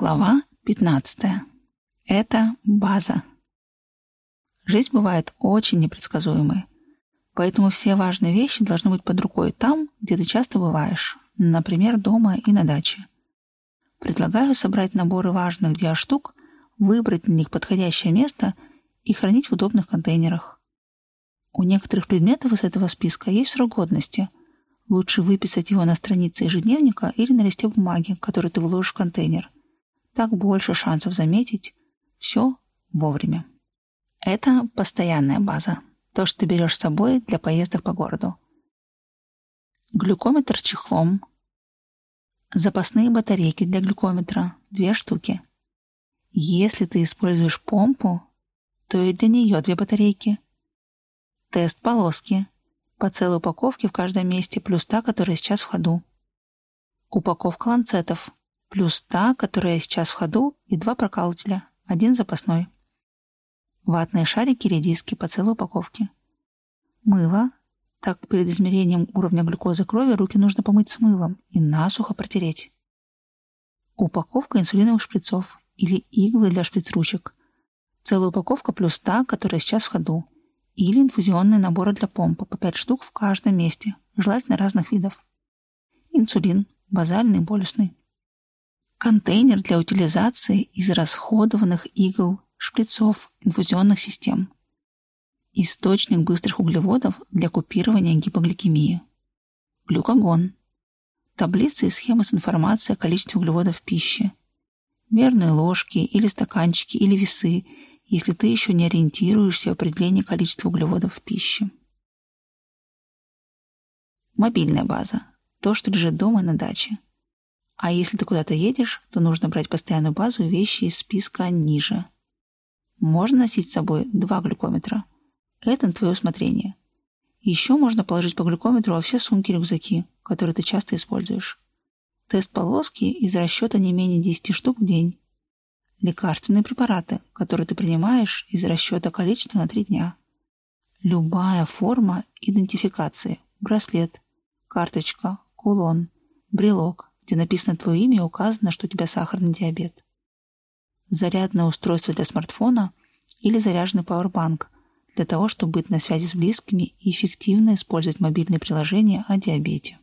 Глава 15. Это база. Жизнь бывает очень непредсказуемой, поэтому все важные вещи должны быть под рукой там, где ты часто бываешь, например, дома и на даче. Предлагаю собрать наборы важных диаштук, выбрать для них подходящее место и хранить в удобных контейнерах. У некоторых предметов из этого списка есть срок годности. Лучше выписать его на странице ежедневника или на листе бумаги, который ты вложишь в контейнер – так больше шансов заметить все вовремя. Это постоянная база, то, что ты берешь с собой для поездок по городу. Глюкометр чехлом, запасные батарейки для глюкометра – две штуки. Если ты используешь помпу, то и для нее две батарейки. Тест полоски по целой упаковке в каждом месте, плюс та, которая сейчас в ходу. Упаковка ланцетов плюс та, которая сейчас в ходу, и два прокалывателя, один запасной. Ватные шарики или диски по целой упаковке. Мыло. Так, перед измерением уровня глюкозы крови руки нужно помыть с мылом и насухо протереть. Упаковка инсулиновых шприцов или иглы для шприц-ручек. Целая упаковка плюс та, которая сейчас в ходу. Или инфузионные наборы для помпы по 5 штук в каждом месте, желательно разных видов. Инсулин, базальный, болюсный контейнер для утилизации израсходованных игл, шприцов, инфузионных систем, источник быстрых углеводов для купирования гипогликемии, глюкогон, таблицы и схемы с информацией о количестве углеводов в пище, мерные ложки или стаканчики или весы, если ты еще не ориентируешься в определении количества углеводов в пище. Мобильная база. То, что лежит дома на даче – а если ты куда-то едешь, то нужно брать постоянную базу и вещи из списка ниже. Можно носить с собой два глюкометра. Это на твое усмотрение. Еще можно положить по глюкометру во все сумки рюкзаки, которые ты часто используешь. Тест полоски из расчета не менее 10 штук в день. Лекарственные препараты, которые ты принимаешь из расчета количества на 3 дня. Любая форма идентификации. Браслет, карточка, кулон, брелок, где написано твое имя и указано, что у тебя сахарный диабет. Зарядное устройство для смартфона или заряженный пауэрбанк для того, чтобы быть на связи с близкими и эффективно использовать мобильные приложения о диабете.